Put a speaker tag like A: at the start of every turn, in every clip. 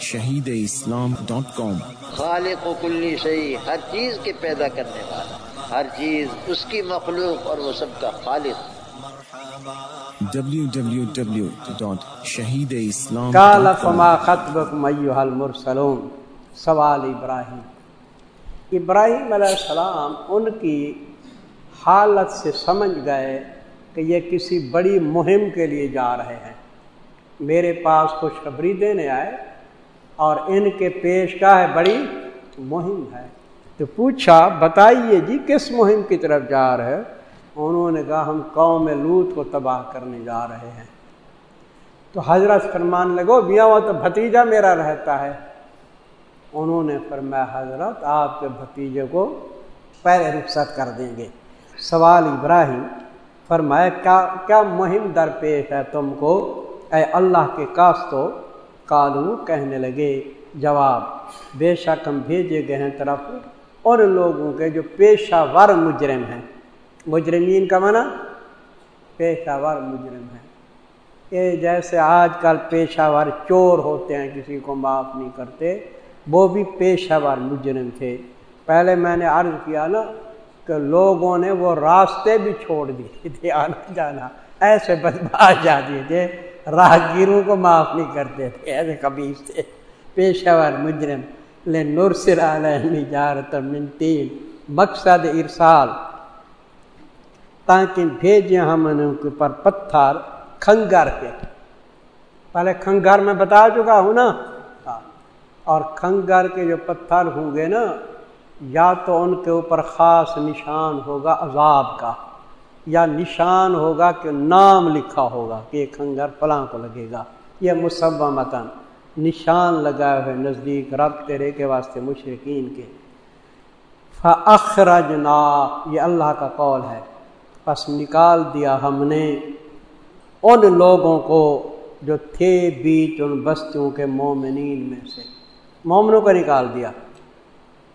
A: Shaheed Islam dot کام۔
B: خالق و کلی شہی ہر چیز کے پیدا کرنے والا ہر چیز اس کی مخلوق اور وہ سب کا خالق۔
C: کال فما خطبکم ایوہ المرسلون؟ سوال ابراہیم۔ ابراہیم علیہ السلام ان کی حالت سے سمجھ گئے کہ یہ کسی بڑی مہم کے لیے جا رہے ہیں۔ میرے پاس خوشخبری دینے آئے۔ اور ان کے پیش کا ہے بڑی مہم ہے۔ تو پوچھا، بتائیے جی کس مہم کی طرف جا رہے انہوں نے کہا، ہم قوم لوت کو تباہ کرنے جا رہے ہیں۔ تو حضرت فرمان لگو بیا وہ تو بھتیجا میرا رہتا ہے۔ انہوں نے فرمایا، حضرت، آپ کے بھتیجے کو پہلے رخصت کر دیں گے۔ سوال ابراہیم، فرمایا، کیا کیا مہم درپیش ہے تم کو؟ اے اللہ کے کاستو کالو کہنے لگے، جواب، بے شک ہم بھیجے گئے ہیں طرف ان لوگوں کے جو پیشہ ور مجرم ہیں۔ مجرمین کا منع پیشہ ور مجرم ہے یہ جیسے آج کل پیشہ ور چور ہوتے ہیں، کسی کو معاف نہیں کرتے، وہ بھی پیشہ ور مجرم تھے۔ پہلے میں نے عرض کیا نا کہ لوگوں نے وہ راستے بھی چھوڑ دیے تھے، آنا جانا، ایسے بس باز جا دیے تھے۔ راہگیروں کو معاف نہیں کرتے تھے، ایسے کبھی تھے۔ پیشہ ور مجرم لے نرسر علیہ جارت من تین، مقصد ارسال۔ تاکہ بھیجیں ہم نے ان کے اوپر پتھر، کھنگر کے۔ پہلے کھنگر میں بتا چکا ہوں نا۔ ہاں۔ اور کھنگر کے جو پتھر ہوں گے نا، یا تو ان کے اوپر خاص نشان ہوگا عذاب کا۔ یا نشان ہوگا کہ نام لکھا ہوگا کہ یہ کھنگر فلاں کو لگے گا۔ یہ مصبہ متن نشان لگائے ہوئے نزدیک رب تیرے کے واسطے مشرقین کے۔ فخرجنا یہ اللہ کا قول ہے۔ پس نکال دیا ہم نے ان لوگوں کو جو تھے بیچ ان بستیوں کے مومنین میں سے۔ مومنوں کو نکال دیا۔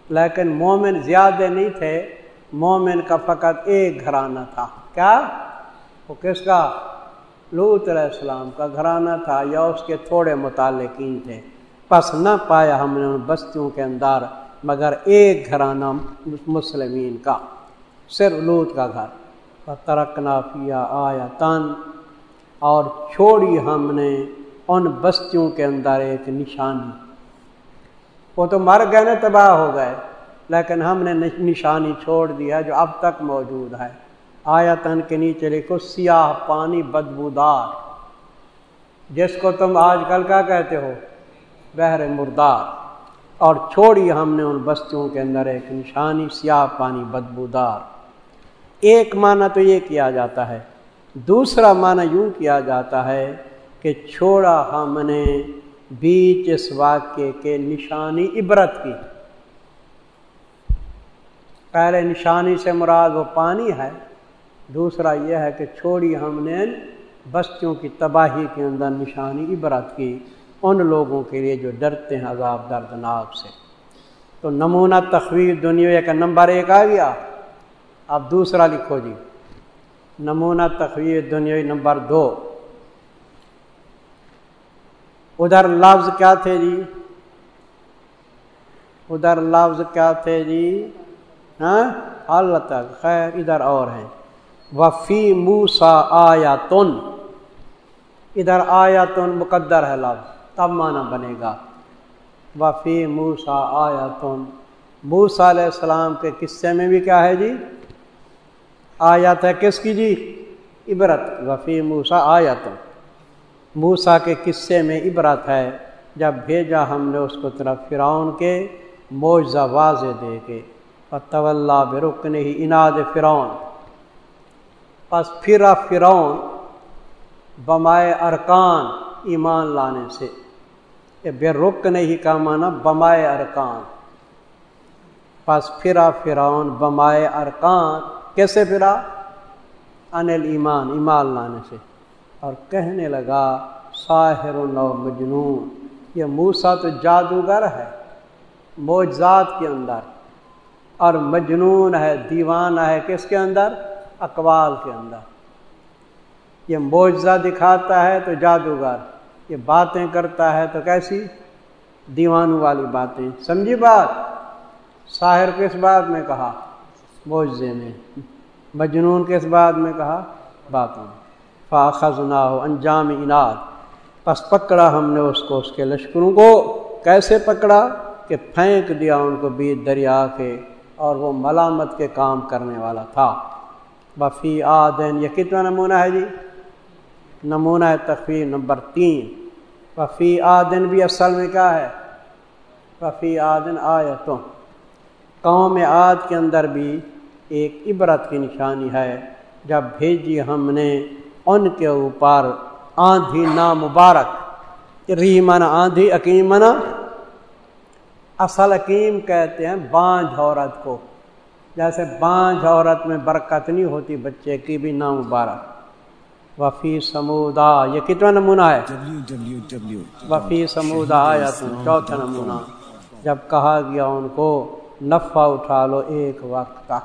C: لیکن مومن زیادہ نہیں تھے۔ مومن کا فقط ایک گھرانہ تھا۔ کیا؟ وہ کس کا؟ لوت علیہ السلام کا گھرانہ تھا یا اس کے تھوڑے متعلقین تھے۔ پس نہ پایا ہم نے ان بستیوں کے اندر، مگر ایک گھرانہ مسلمین کا، صرف لوت کا گھر۔ ترک نافیہ آیا تن اور چھوڑی ہم نے ان بستیوں کے اندر ایک نشانی۔ وہ تو مر گئے نا، تباہ ہو گئے۔ لیکن ہم نے نشانی چھوڑ دیا جو اب تک موجود ہے۔ آیا تن کے نیچے لکھو، سیاہ پانی بدبودار جس کو تم آج کل کا کہتے ہو؟ بحر مردار۔ اور چھوڑی ہم نے ان بستیوں کے اندر ایک نشانی، سیاہ پانی بدبودار ایک معنی تو یہ کیا جاتا ہے، دوسرا معنی یوں کیا جاتا ہے کہ چھوڑا ہم نے بیچ اس واقعے کے نشانی عبرت کی۔ پہلے نشانی سے مراد وہ پانی ہے، دوسرا یہ ہے کہ چھوڑی ہم نے بستیوں کی تباہی کے اندر نشانی عبرت کی، ان لوگوں کے لیے جو ڈرتے ہیں عذاب دردناک سے۔ تو نمونہ تخویر دنیا کا نمبر ایک آ گیا۔ اب دوسرا لکھو جی۔ نمونہ تخویر دنیا نمبر دو۔ ادھر لفظ کیا تھے جی؟ ادھر لفظ کیا تھے جی؟ ہاں؟ اللہ تک خیر، ادھر اور ہیں۔ وفی موسا آیا تن ادھر آیا تن مقدر ہے لفظ، تب معنی بنے گا۔ وفی موسا آیا تن موسا علیہ السلام کے قصے میں بھی کیا ہے جی؟ آیت ہے کس کی جی؟ عبرت۔ وفی موسا آیا موسا کے قصے میں عبرت ہے، جب بھیجا ہم نے اس کو طرف فرعون کے موجہ واضح دے کے۔ طول برکن ہی اناد فرعون. پس پھرا فرعون بمائے ارکان ایمان لانے سے. یہ بے رک نہیں کا مانا بمائے ارکان. پس پھرا فرعون بمائے ارکان کیسے پھرا؟ انل ایمان ایمان لانے سے. اور کہنے لگا، ساحر نو مجنون یہ موسا تو جادوگر ہے موجات کے اندر اور مجنون ہے، دیوانہ ہے کس کے اندر؟ اقوال کے اندر۔ یہ معجزہ دکھاتا ہے تو جادوگر۔ یہ باتیں کرتا ہے تو کیسی؟ دیوانوں والی باتیں۔ سمجھی بات؟ ساحر کس بات میں کہا؟ موجے میں۔ مجنون کس بات میں کہا؟ باتوں فاخذ نہ ہو انجام انعد پس پکڑا ہم نے اس کو، اس کے لشکروں کو۔ کیسے پکڑا؟ کہ پھینک دیا ان کو بیچ دریا کے۔ اور وہ ملامت کے کام کرنے والا تھا۔ بفی آدین یہ کتنا نمونہ ہے جی؟ نمونہ ہے تخفی نمبر تین۔ وفی آدن بھی اصل میں کیا ہے؟ وفی آدن آیتوں۔ قوم عاد کے اندر بھی ایک عبرت کی نشانی ہے۔ جب بھیجی ہم نے، ان کے اوپر آندھی نامبارک، ریمن آندھی عکیمن اصل کہتے ہیں بانجھ عورت کو۔ جیسے بانجھ عورت میں برکت نہیں ہوتی بچے کی بھی نامبارک۔ وفی سمودا یہ کتنا نمونہ ہے؟ وفی سمودا یا چوتھا نمونہ۔ جب کہا گیا ان کو، نفع اٹھا لو ایک وقت کا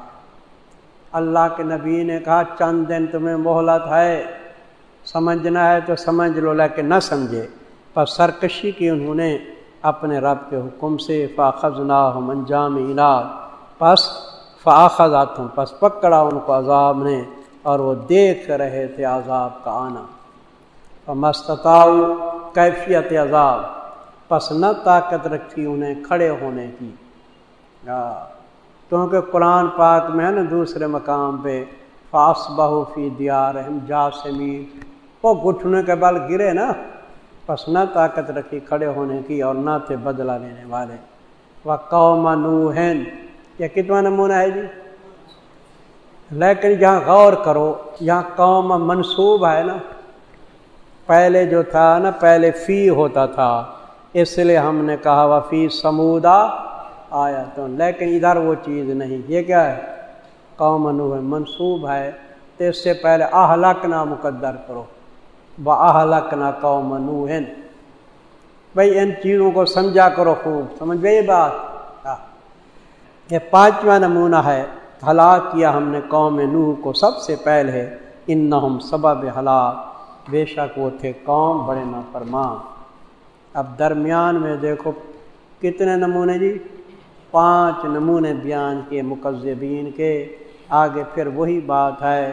C: اللہ کے نبی نے کہا، چند دن تمہیں مہلت ہے۔ سمجھنا ہے تو سمجھ لو، لیکن نہ سمجھے۔ پر سرکشی کی انہوں نے اپنے رب کے حکم سے فاخذ نہ انجام انعد پس فاخذ آتوں پس پکڑا ان کو عذاب نے اور وہ دیکھ رہے تھے عذاب کا آنا۔ مستطاؤ کیفیت عذاب، پس نہ طاقت رکھی انہیں کھڑے ہونے کی۔ کیونکہ قرآن پاک میں ہے نا دوسرے مقام پہ فاس بہو فی دیا رحم جا سمی وہ گھٹنے کے بل گرے نا۔ پس نہ طاقت رکھی کھڑے ہونے کی اور نہ تھے بدلہ لینے والے۔ وہ قوم نو یہ کتنا نمونہ ہے جی؟ لیکن جہاں غور کرو، یہاں قوم منصوب ہے نا۔ پہلے جو تھا نا، پہلے فی ہوتا تھا۔ اس لیے ہم نے کہا وہ فی سمودا آیا تو لیکن ادھر وہ چیز نہیں۔ یہ کیا ہے؟ قوم نو ہے منصوب ہے۔ تو اس سے پہلے اہلک نہ مقدر کرو۔ وہ نہ قوم نو بھائی ان چیزوں کو سمجھا کرو خوب سمجھ گئی بات یہ پانچواں نمونہ ہے ہلاک کیا ہم نے قوم نوح کو سب سے پہلے ان نہ سبب ہلاک بے شک وہ تھے قوم بڑے نہ فرمان اب درمیان میں دیکھو کتنے نمونے جی پانچ نمونے بیان کے مقذبین کے آگے پھر وہی بات ہے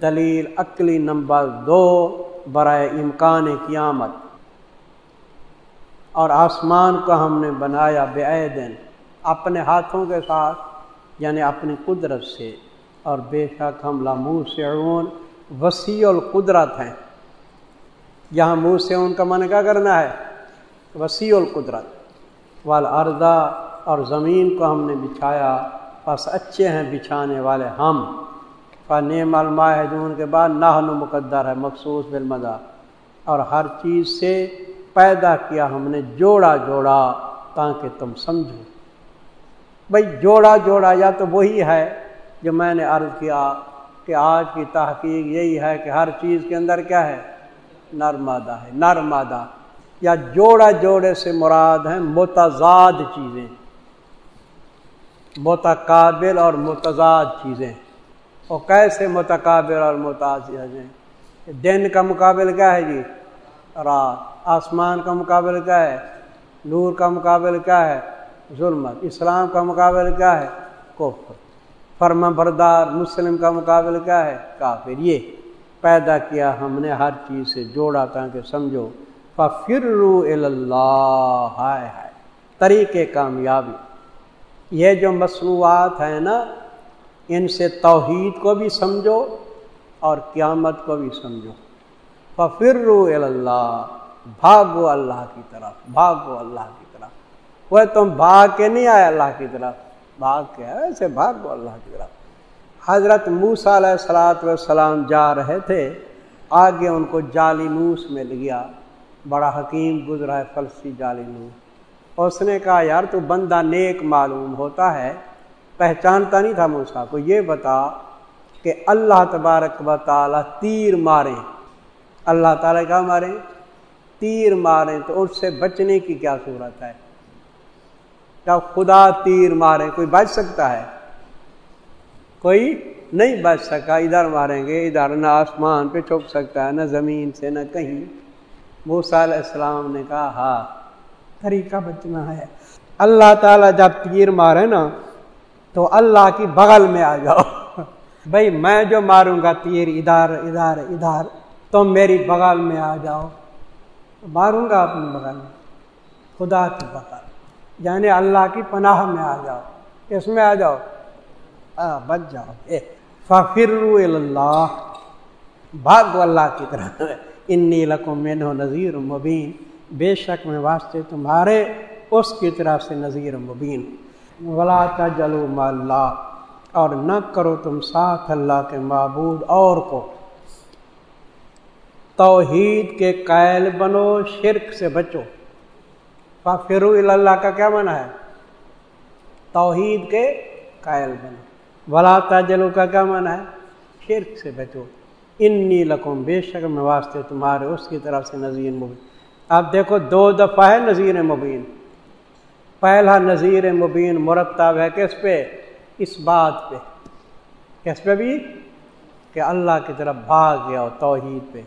C: دلیل عقلی نمبر دو برائے امکان قیامت۔ اور آسمان کو ہم نے بنایا بے دن اپنے ہاتھوں کے ساتھ یعنی اپنی قدرت سے۔ اور بے شک ہم لامو سے وسیع القدرت ہیں۔ یہاں منہ سے ان کا من کیا کرنا ہے؟ وسیع القدرت۔ والارضا اور زمین کو ہم نے بچھایا۔ بس اچھے ہیں بچھانے والے ہم۔ نیم الماء کے بعد ناہن و مقدر ہے، مخصوص بالمزہ اور ہر چیز سے پیدا کیا ہم نے، جوڑا جوڑا، تاکہ تم سمجھو۔ بھائی جوڑا جوڑا یا تو وہی ہے جو میں نے عرض کیا کہ آج کی تحقیق یہی ہے کہ ہر چیز کے اندر کیا ہے؟ نرمادہ ہے، نرمادہ۔ یا جوڑا جوڑے سے مراد ہیں متضاد چیزیں۔ متقابل اور متضاد چیزیں۔ وہ کیسے متقابل اور متاثر ہیں؟ دن کا مقابل کیا ہے جی؟ رات. آسمان کا مقابل کیا ہے؟ نور کا مقابل کیا ہے؟ ظلمت. اسلام کا مقابل کیا ہے؟ کفر. فرما بردار مسلم کا مقابل کیا ہے؟ کافر. یہ پیدا کیا ہم نے ہر چیز سے جوڑا تاکہ سمجھو. فر اللہ ہائے ہائے. طریقے کامیابی. یہ جو مصنوعات ہیں نا ان سے توحید کو بھی سمجھو اور قیامت کو بھی سمجھو۔ ففر اللہ بھاگو اللہ کی طرف، بھاگو اللہ کی طرف۔ وہ تم بھاگ کے نہیں آئے اللہ کی طرف، بھاگ کے ایسے بھاگ اللہ کی طرف۔ حضرت موسا علیہ السلاۃ والسلام جا رہے تھے، آگے ان کو جالی نوس مل گیا۔ بڑا حکیم گزرا ہے فلسی جالی نوس۔ اس نے کہا، یار تو بندہ نیک معلوم ہوتا ہے پہچانتا نہیں تھا موسا کو یہ بتا کہ اللہ تبارک و تعالیٰ تیر مارے۔ اللہ تعالیٰ کیا مارے؟ تیر مارے۔ تو اس سے بچنے کی کیا صورت ہے؟ کیا خدا تیر مارے؟ کوئی بچ سکتا ہے؟ کوئی نہیں بچ سکا۔ ادھر ماریں گے، ادھر نہ آسمان پہ چھپ سکتا ہے، نہ زمین سے، نہ کہیں۔ موسا علیہ السلام نے کہا ہاں طریقہ بچنا ہے۔ اللہ تعالیٰ جب تیر مارے نا تو اللہ کی بغل میں آ جاؤ۔ بھائی میں جو ماروں گا تیر ادھر ادھر ادھر تم میری بغل میں آ جاؤ۔ ماروں گا اپنی بغل میں۔ خدا کی بغل۔ یعنی اللہ کی پناہ میں آ جاؤ۔ کس میں آ جاؤ؟ بچ جاؤ۔ ففر اللہ بھاگو اللہ کی طرح انی لکم میں نذیر مبین۔ بے شک میں واسطے تمہارے اس کی طرف سے نذیر مبین۔ ولا تجلو اللہ اور نہ کرو تم ساتھ اللہ کے معبود اور کو۔ توحید کے قائل بنو، شرک سے بچو۔ فرو اللہ کا کیا منع ہے؟ توحید کے قائل بنو۔ ولا تجلو کا کیا منع ہے؟ شرک سے بچو۔ انی لکم بے شک میں واسطے تمہارے اس کی طرف سے نذیر مبین۔ اب دیکھو، دو دفعہ ہے نذیر مبین۔ پہلا نذیر مبین مرتب ہے کس پہ؟ اس بات پہ۔ کس پہ بھی؟ کہ اللہ کی طرف بھاگ گیا ہو توحید پہ۔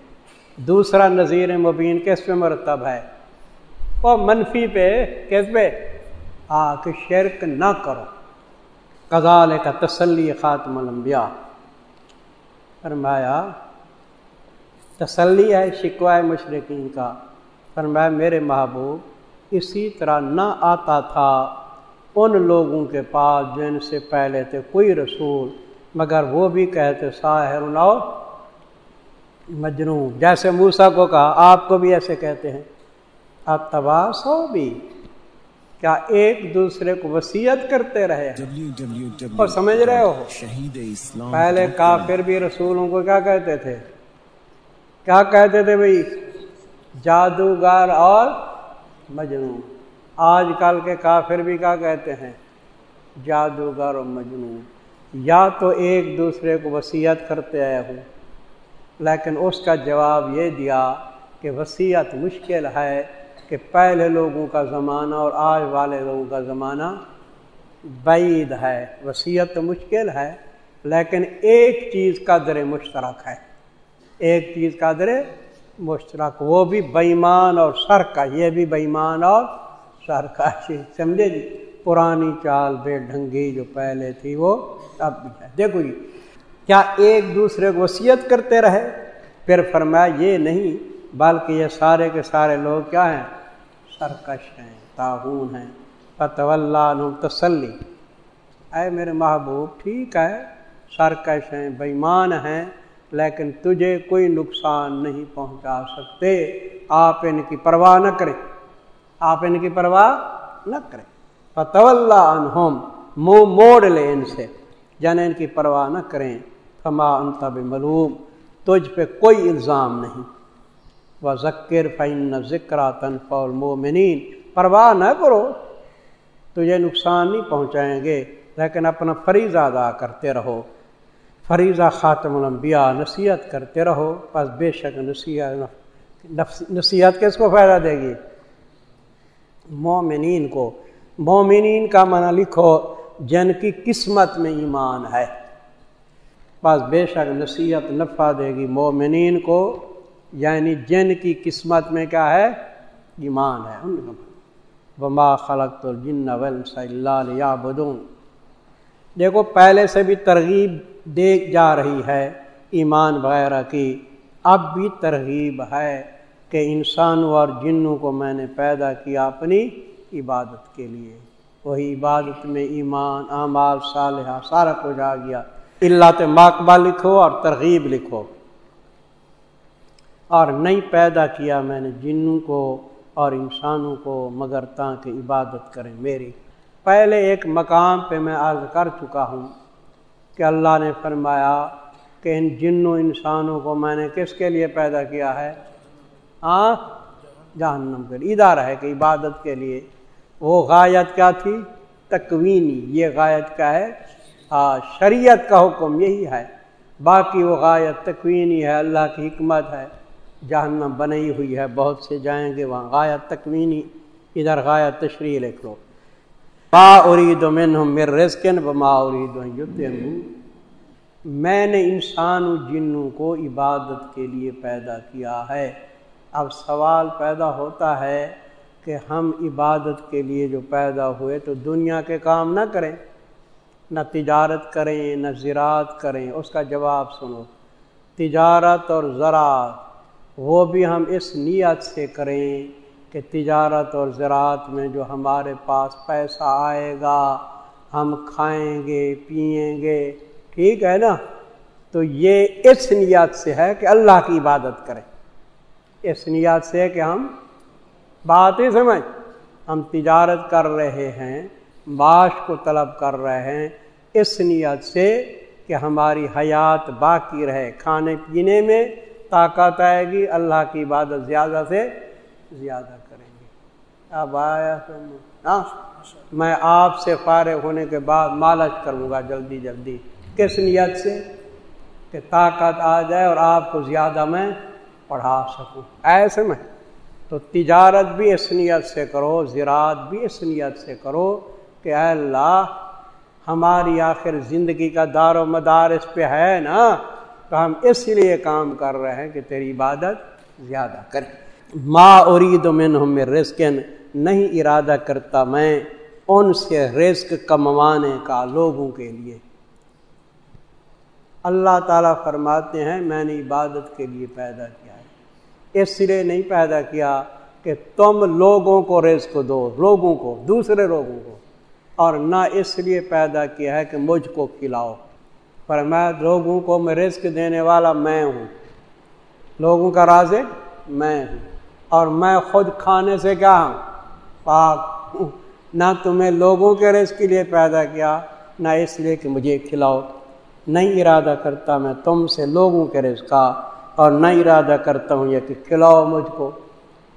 C: دوسرا نذیر مبین کس پہ مرتب ہے؟ وہ منفی پہ کس پہ؟ آ کہ شرک نہ کرو۔ کزال کا تسلی خاتم الانبیاء۔ فرمایا، تسلی ہے شکوائے مشرقین کا۔ فرمایا، میرے محبوب اسی طرح نہ آتا تھا۔ ان لوگوں کے پاس جن سے پہلے تھے کوئی رسول مگر وہ بھی کہتے ساحر نو مجنو جیسے موسا کو کہا آپ کو بھی ایسے کہتے ہیں۔ اب تباس ہو بھی۔ کیا ایک دوسرے کو وسیعت کرتے رہے اور سمجھ رہے ہو؟ شہید اسلام پہلے کافر بھی رسولوں کو کیا کہتے تھے؟ کیا کہتے تھے بھائی؟ جادوگر اور مجنو آج کل کے کافر بھی کیا کہتے ہیں؟ جادوگر اور مجنو یا تو ایک دوسرے کو وسیعت کرتے آئے ہوں لیکن اس کا جواب یہ دیا کہ وسیعت مشکل ہے کہ پہلے لوگوں کا زمانہ اور آج والے لوگوں کا زمانہ بعید ہے۔ وسیعت تو مشکل ہے، لیکن ایک چیز کا در مشترک ہے۔ ایک چیز کا در مشترک، وہ بھی بےمان اور سر کا، یہ بھی بےمان اور سر کا۔ سمجھے جی؟ پرانی چال بے ڈھنگی جو پہلے تھی وہ اب بھی ہے۔ دیکھو جی کیا ایک دوسرے کو وصیت کرتے رہے؟ پھر فرمایا، یہ نہیں، بلکہ یہ سارے کے سارے لوگ کیا ہیں؟ سرکش ہیں تعاون ہیں۔ فتو اللہ تسلی۔ اے میرے محبوب، ٹھیک ہے، سرکش ہیں بےمان ہیں۔ لیکن تجھے کوئی نقصان نہیں پہنچا سکتے۔ آپ ان کی پرواہ نہ کریں۔ آپ ان کی پرواہ نہ کریں۔ فتو اللہ عنہم، منہ موڑ لے ان سے۔ جن ان کی پرواہ نہ کریں، فما انتب معلوم تجھ پہ کوئی الزام نہیں۔ وہ ذکر فن ذکر تنفع المومنین پرواہ نہ کرو، تجھے نقصان نہیں پہنچائیں گے، لیکن اپنا فریضہ ادا کرتے رہو۔ فریضہ خاتم الانبیاء، نصیحت کرتے رہو، بس بے شک نصیحت نصیحت کس کو فائدہ دے گی؟ مومنین کو۔ مومنین کا منع لکھو، جن کی قسمت میں ایمان ہے۔ بس بے شک نصیحت نفع دے گی مومنین کو یعنی جن کی قسمت میں کیا ہے؟ ایمان ہے۔ ان کا بما خلق تو جن اللہ بدون دیکھو پہلے سے بھی ترغیب دیکھ جا رہی ہے ایمان وغیرہ کی، اب بھی ترغیب ہے کہ انسانوں اور جنوں کو میں نے پیدا کیا اپنی عبادت کے لیے۔ وہی عبادت میں ایمان، اعمال صالحہ سارا کچھ آ گیا۔ اللہ ماقبہ لکھو اور ترغیب لکھو۔ اور نہیں پیدا کیا میں نے جنوں کو اور انسانوں کو مگر تاکہ عبادت کریں میری۔ پہلے ایک مقام پہ میں عرض کر چکا ہوں کہ اللہ نے فرمایا کہ ان جنوں انسانوں کو میں نے کس کے لیے پیدا کیا ہے؟ ہاں جہنم کے لیے۔ ادارہ ہے کہ عبادت کے لیے۔ وہ غایت کیا تھی؟ تکوینی۔ یہ غایت کیا ہے؟ ہاں شریعت کا حکم یہی ہے۔ باقی وہ غایت تکوینی ہے۔ اللہ کی حکمت ہے۔ جہنم بنی ہوئی ہے۔ بہت سے جائیں گے وہاں۔ غایت تکوینی۔ ادھر غایت تشریح لکھ لو۔ ما ارید منہم مر رزقن وما ارید یتمو میں نے انسان و جنوں کو عبادت کے لیے پیدا کیا ہے۔ اب سوال پیدا ہوتا ہے کہ ہم عبادت کے لیے جو پیدا ہوئے تو دنیا کے کام نہ کریں، نہ تجارت کریں، نہ زراعت کریں۔ اس کا جواب سنو۔ تجارت اور زراعت، وہ بھی ہم اس نیت سے کریں کہ تجارت اور زراعت میں جو ہمارے پاس پیسہ آئے گا، ہم کھائیں گے، پئیں گے، ٹھیک ہے نا؟ تو یہ اس نیت سے ہے کہ اللہ کی عبادت کریں۔ اس نیت سے کہ ہم بات ہی سمجھ۔ ہم تجارت کر رہے ہیں، معاش کو طلب کر رہے ہیں۔ اس نیت سے کہ ہماری حیات باقی رہے۔ کھانے پینے میں طاقت آئے گی، اللہ کی عبادت زیادہ سے زیادہ کریں گے۔ اب آیا ہاں میں آپ سے فارغ ہونے کے بعد مالچ کروں گا جلدی جلدی۔ کس نیت سے؟ کہ طاقت آ جائے اور آپ کو زیادہ میں پڑھا سکوں۔ ایسے میں تو تجارت بھی اس نیت سے کرو، زراعت بھی اس نیت سے کرو کہ اے اللہ، ہماری آخر زندگی کا دار و مدار اس پہ ہے نا؟ تو ہم اس لیے کام کر رہے ہیں کہ تیری عبادت زیادہ کریں۔ ما ارید من ہم رزقن نہیں ارادہ کرتا میں ان سے رزق کموانے کا لوگوں کے لیے۔ اللہ تعالیٰ فرماتے ہیں، میں نے عبادت کے لیے پیدا کیا ہے۔ اس لیے نہیں پیدا کیا کہ تم لوگوں کو رزق دو، لوگوں کو، دوسرے لوگوں کو۔ اور نہ اس لیے پیدا کیا ہے کہ مجھ کو کھلاؤ۔ پر میں لوگوں کو میں رزق دینے والا میں ہوں۔ لوگوں کا راز میں ہوں۔ اور میں خود کھانے سے کیا ہوں؟ پاک ہوں۔ نہ تمہیں لوگوں کے رزق کے لیے پیدا کیا، نہ اس لیے کہ مجھے کھلاؤ۔ نہیں ارادہ کرتا میں تم سے لوگوں کے رزق کا، اور نہ ارادہ کرتا ہوں یہ کہ کھلاؤ مجھ کو۔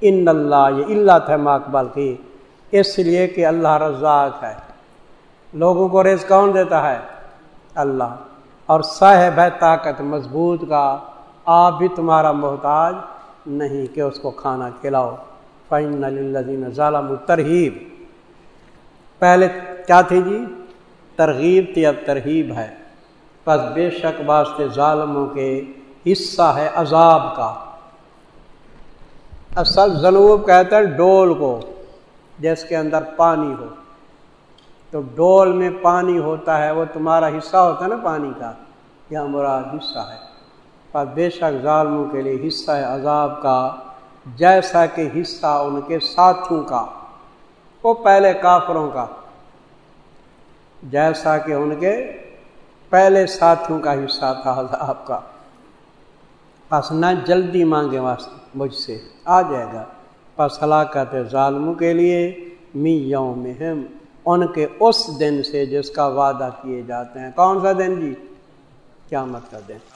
C: ان اللہ یہ اللہ تھا مقبل کی۔ اس لیے کہ اللہ رزاق ہے۔ لوگوں کو ریز کون دیتا ہے؟ اللہ۔ اور صاحب ہے طاقت مضبوط کا۔ آپ بھی تمہارا محتاج نہیں کہ اس کو کھانا کھلاؤ۔ فین الدین ظالم ترغیب پہلے کیا تھی جی؟ ترغیب تھی، اب ترغیب ہے۔ بس بے شک واسطے ظالموں کے حصہ ہے عذاب کا۔ اصل جنوب کہتا ہے ڈول کو، جس کے اندر پانی ہو۔ تو ڈول میں پانی ہوتا ہے، وہ تمہارا حصہ ہوتا ہے نا پانی کا، یا مراد حصہ ہے۔ پر بے شک ظالموں کے لیے حصہ ہے عذاب کا، جیسا کہ حصہ ان کے ساتھوں کا، وہ پہلے کافروں کا، جیسا کہ ان کے پہلے ساتھیوں کا حصہ تھا عذاب کا۔ بس نہ جلدی مانگے واسطے، مجھ سے آ جائے گا۔ بس ہلاکت ظالموں کے لیے۔ می یوم ان کے اس دن سے جس کا وعدہ کیے جاتے ہیں۔ کون سا دن جی؟ کیا مت کا دن۔